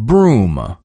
broom.